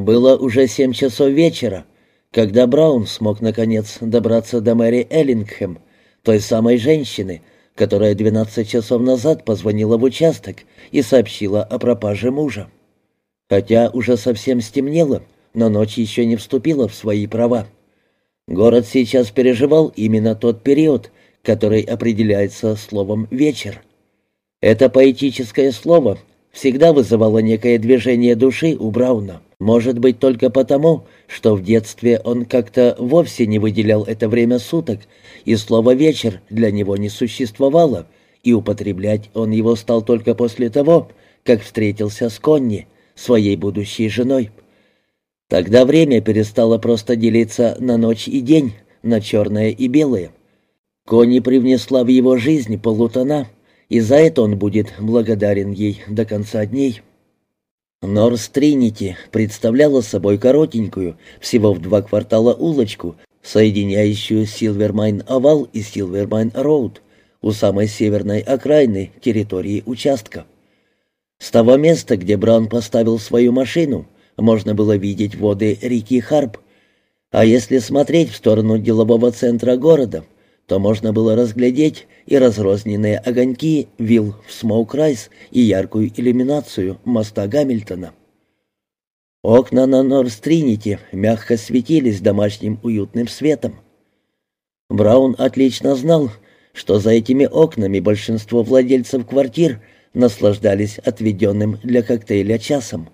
Было уже семь часов вечера, когда Браун смог наконец добраться до Мэри Эллингхэм, той самой женщины, которая 12 часов назад позвонила в участок и сообщила о пропаже мужа. Хотя уже совсем стемнело, но ночь еще не вступила в свои права. Город сейчас переживал именно тот период, который определяется словом «вечер». Это поэтическое слово всегда вызывало некое движение души у Брауна. Может быть, только потому, что в детстве он как-то вовсе не выделял это время суток, и слово «вечер» для него не существовало, и употреблять он его стал только после того, как встретился с Конни, своей будущей женой. Тогда время перестало просто делиться на ночь и день, на черное и белое. Конни привнесла в его жизнь полутона, и за это он будет благодарен ей до конца дней. Норс Тринити представляла собой коротенькую, всего в два квартала улочку, соединяющую Силвермайн-Овал и Силвермайн-Роуд у самой северной окраины территории участка. С того места, где Браун поставил свою машину, можно было видеть воды реки Харп, а если смотреть в сторону делового центра города, то можно было разглядеть и разрозненные огоньки вилл в Смоук-Райс и яркую иллюминацию моста Гамильтона. Окна на Норс-Тринити мягко светились домашним уютным светом. Браун отлично знал, что за этими окнами большинство владельцев квартир наслаждались отведенным для коктейля часом.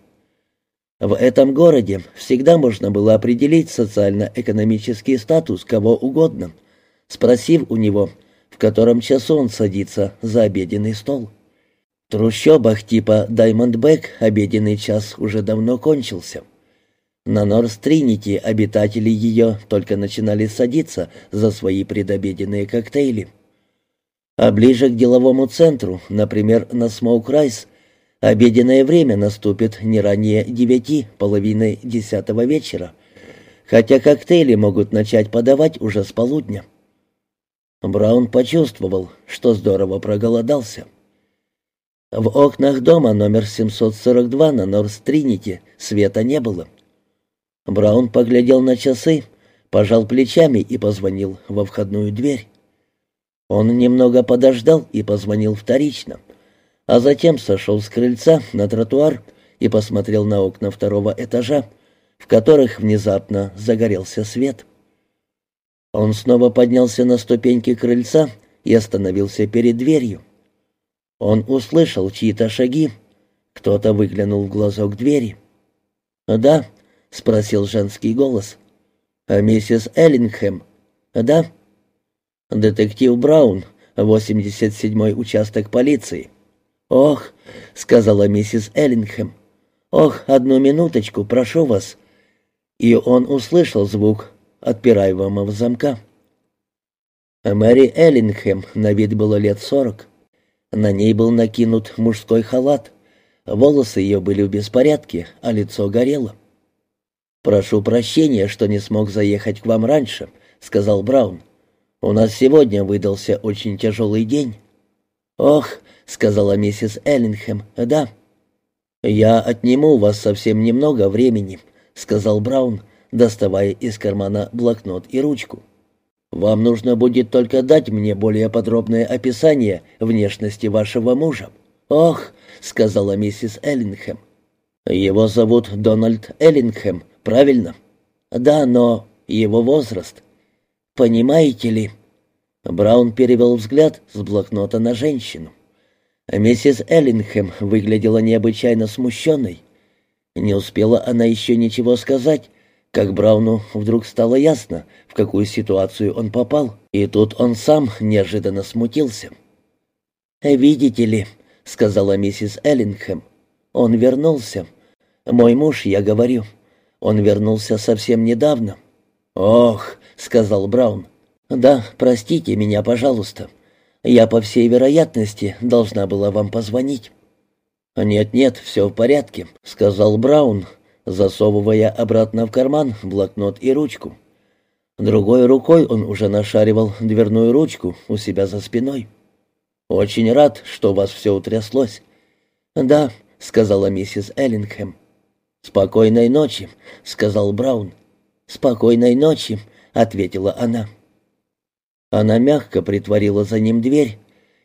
В этом городе всегда можно было определить социально-экономический статус кого угодно, спросив у него, в котором часу он садится за обеденный стол. В трущобах типа Даймондбек обеденный час уже давно кончился. На Норс-Тринити обитатели ее только начинали садиться за свои предобеденные коктейли. А ближе к деловому центру, например, на Смоук-Райс, Обеденное время наступит не ранее девяти, половины десятого вечера, хотя коктейли могут начать подавать уже с полудня. Браун почувствовал, что здорово проголодался. В окнах дома номер 742 на Норс-Тринити света не было. Браун поглядел на часы, пожал плечами и позвонил во входную дверь. Он немного подождал и позвонил вторично — а затем сошел с крыльца на тротуар и посмотрел на окна второго этажа, в которых внезапно загорелся свет. Он снова поднялся на ступеньки крыльца и остановился перед дверью. Он услышал чьи-то шаги. Кто-то выглянул в глазок двери. «Да?» — спросил женский голос. «А миссис Эллингхэм?» «Да?» «Детектив Браун, 87-й участок полиции». «Ох», — сказала миссис Эллингхэм, — «ох, одну минуточку, прошу вас». И он услышал звук отпираемого замка. Мэри Эллингхэм на вид было лет сорок. На ней был накинут мужской халат. Волосы ее были в беспорядке, а лицо горело. «Прошу прощения, что не смог заехать к вам раньше», — сказал Браун. «У нас сегодня выдался очень тяжелый день». «Ох», сказала миссис Эллингхэм. «Да». «Я отниму у вас совсем немного времени», — сказал Браун, доставая из кармана блокнот и ручку. «Вам нужно будет только дать мне более подробное описание внешности вашего мужа». «Ох», — сказала миссис Эллингхэм. «Его зовут Дональд Эллингхэм, правильно?» «Да, но его возраст». «Понимаете ли?» Браун перевел взгляд с блокнота на женщину. Миссис Эллингхэм выглядела необычайно смущенной. Не успела она еще ничего сказать, как Брауну вдруг стало ясно, в какую ситуацию он попал, и тут он сам неожиданно смутился. «Видите ли», — сказала миссис Эллингхэм, — «он вернулся. Мой муж, я говорю, он вернулся совсем недавно». «Ох», — сказал Браун, — «да, простите меня, пожалуйста». Я, по всей вероятности, должна была вам позвонить». «Нет-нет, все в порядке», — сказал Браун, засовывая обратно в карман блокнот и ручку. Другой рукой он уже нашаривал дверную ручку у себя за спиной. «Очень рад, что у вас все утряслось». «Да», — сказала миссис Эллингхэм. «Спокойной ночи», — сказал Браун. «Спокойной ночи», — ответила она. Она мягко притворила за ним дверь,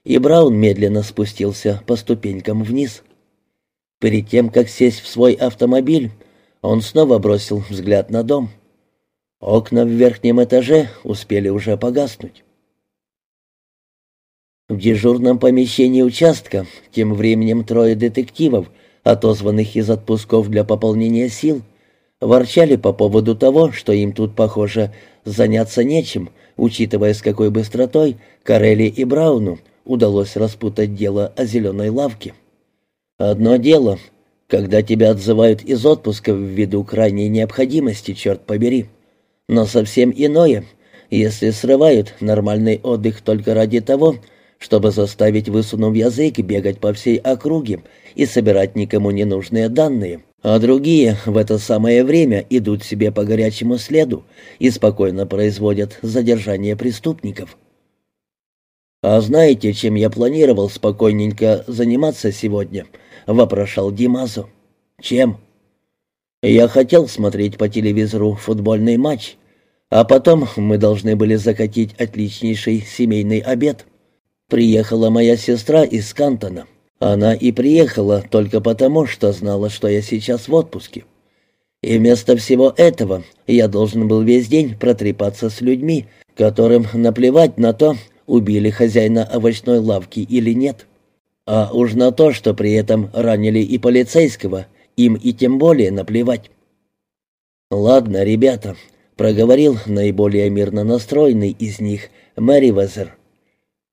и Браун медленно спустился по ступенькам вниз. Перед тем, как сесть в свой автомобиль, он снова бросил взгляд на дом. Окна в верхнем этаже успели уже погаснуть. В дежурном помещении участка тем временем трое детективов, отозванных из отпусков для пополнения сил, ворчали по поводу того, что им тут, похоже, заняться нечем, учитывая, с какой быстротой Карелли и Брауну удалось распутать дело о зеленой лавке. Одно дело, когда тебя отзывают из отпуска ввиду крайней необходимости, черт побери. Но совсем иное, если срывают нормальный отдых только ради того, чтобы заставить, высунув язык, бегать по всей округе и собирать никому не нужные данные, а другие в это самое время идут себе по горячему следу и спокойно производят задержание преступников. «А знаете, чем я планировал спокойненько заниматься сегодня?» — вопрошал Димазо. «Чем?» «Я хотел смотреть по телевизору футбольный матч, а потом мы должны были закатить отличнейший семейный обед». Приехала моя сестра из Кантона. Она и приехала только потому, что знала, что я сейчас в отпуске. И вместо всего этого я должен был весь день протрепаться с людьми, которым наплевать на то, убили хозяина овощной лавки или нет. А уж на то, что при этом ранили и полицейского, им и тем более наплевать. «Ладно, ребята», — проговорил наиболее мирно настроенный из них Мэри Везер.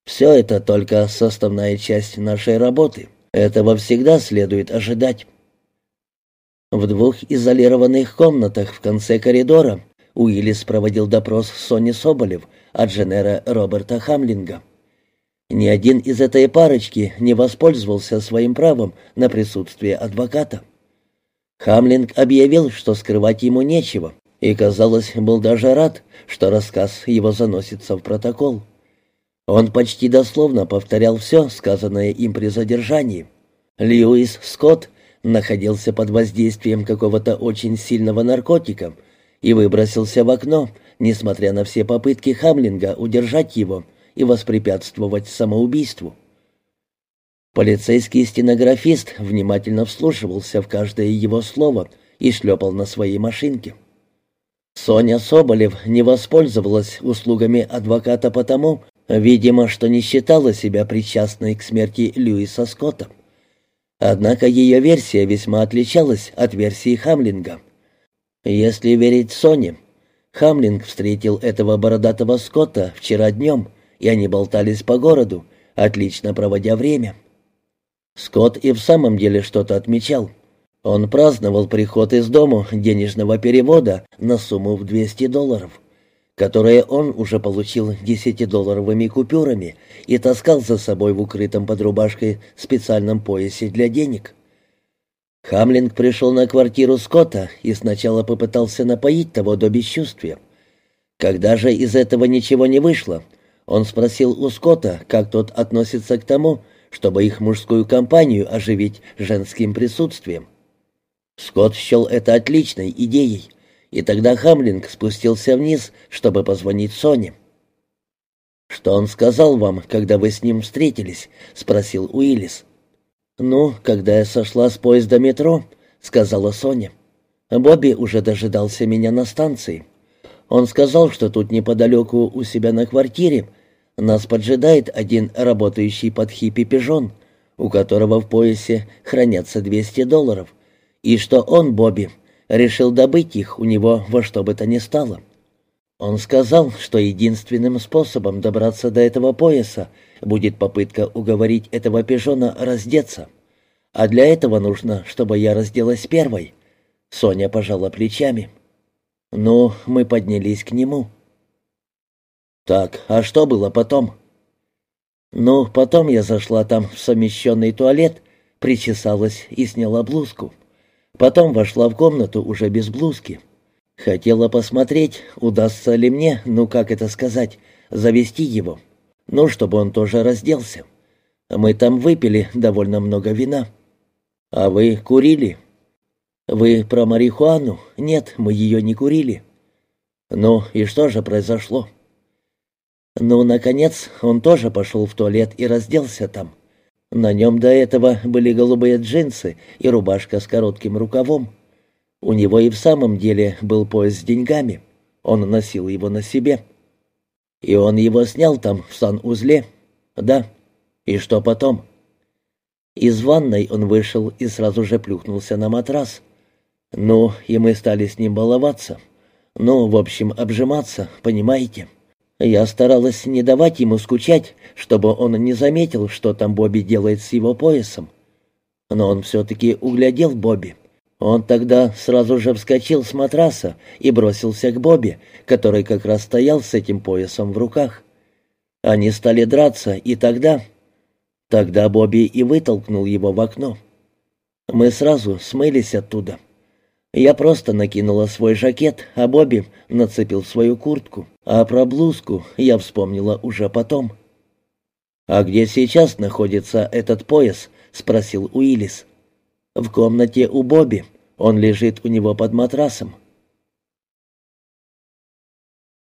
Все это только составная часть нашей работы. Этого всегда следует ожидать. В двух изолированных комнатах в конце коридора Уиллис проводил допрос Сони Соболев от инженера Роберта Хамлинга. Ни один из этой парочки не воспользовался своим правом на присутствие адвоката. Хамлинг объявил, что скрывать ему нечего, и, казалось, был даже рад, что рассказ его заносится в протокол. Он почти дословно повторял все, сказанное им при задержании. Льюис Скотт находился под воздействием какого-то очень сильного наркотика и выбросился в окно, несмотря на все попытки Хамлинга удержать его и воспрепятствовать самоубийству. Полицейский стенографист внимательно вслушивался в каждое его слово и шлепал на своей машинке. Соня Соболев не воспользовалась услугами адвоката потому, Видимо, что не считала себя причастной к смерти Льюиса Скотта. Однако ее версия весьма отличалась от версии Хамлинга. Если верить Соне, Хамлинг встретил этого бородатого Скотта вчера днем, и они болтались по городу, отлично проводя время. Скотт и в самом деле что-то отмечал. Он праздновал приход из дому денежного перевода на сумму в 200 долларов которые он уже получил десятидолларовыми купюрами и таскал за собой в укрытом под рубашкой специальном поясе для денег. Хамлинг пришел на квартиру Скотта и сначала попытался напоить того до бесчувствия. Когда же из этого ничего не вышло, он спросил у Скотта, как тот относится к тому, чтобы их мужскую компанию оживить женским присутствием. Скотт счел это отличной идеей — и тогда Хамлинг спустился вниз, чтобы позвонить Соне. «Что он сказал вам, когда вы с ним встретились?» — спросил Уиллис. «Ну, когда я сошла с поезда метро», — сказала Соня. «Бобби уже дожидался меня на станции. Он сказал, что тут неподалеку у себя на квартире нас поджидает один работающий под хиппи пижон, у которого в поясе хранятся 200 долларов, и что он, Бобби, решил добыть их у него во что бы то ни стало. Он сказал, что единственным способом добраться до этого пояса будет попытка уговорить этого пижона раздеться. А для этого нужно, чтобы я разделась первой. Соня пожала плечами. Ну, мы поднялись к нему. Так, а что было потом? Ну, потом я зашла там в совмещенный туалет, причесалась и сняла блузку. Потом вошла в комнату уже без блузки. Хотела посмотреть, удастся ли мне, ну как это сказать, завести его. Ну, чтобы он тоже разделся. Мы там выпили довольно много вина. А вы курили? «Вы про марихуану? Нет, мы ее не курили». «Ну, и что же произошло?» «Ну, наконец, он тоже пошел в туалет и разделся там. На нем до этого были голубые джинсы и рубашка с коротким рукавом. У него и в самом деле был пояс с деньгами. Он носил его на себе. И он его снял там, в санузле. Да. И что потом?» Из ванной он вышел и сразу же плюхнулся на матрас. Ну, и мы стали с ним баловаться. Ну, в общем, обжиматься, понимаете? Я старалась не давать ему скучать, чтобы он не заметил, что там Бобби делает с его поясом. Но он все-таки углядел Бобби. Он тогда сразу же вскочил с матраса и бросился к Бобби, который как раз стоял с этим поясом в руках. Они стали драться, и тогда... Тогда Бобби и вытолкнул его в окно. Мы сразу смылись оттуда. Я просто накинула свой жакет, а Бобби нацепил свою куртку. А про блузку я вспомнила уже потом. «А где сейчас находится этот пояс?» — спросил Уиллис. «В комнате у Бобби. Он лежит у него под матрасом».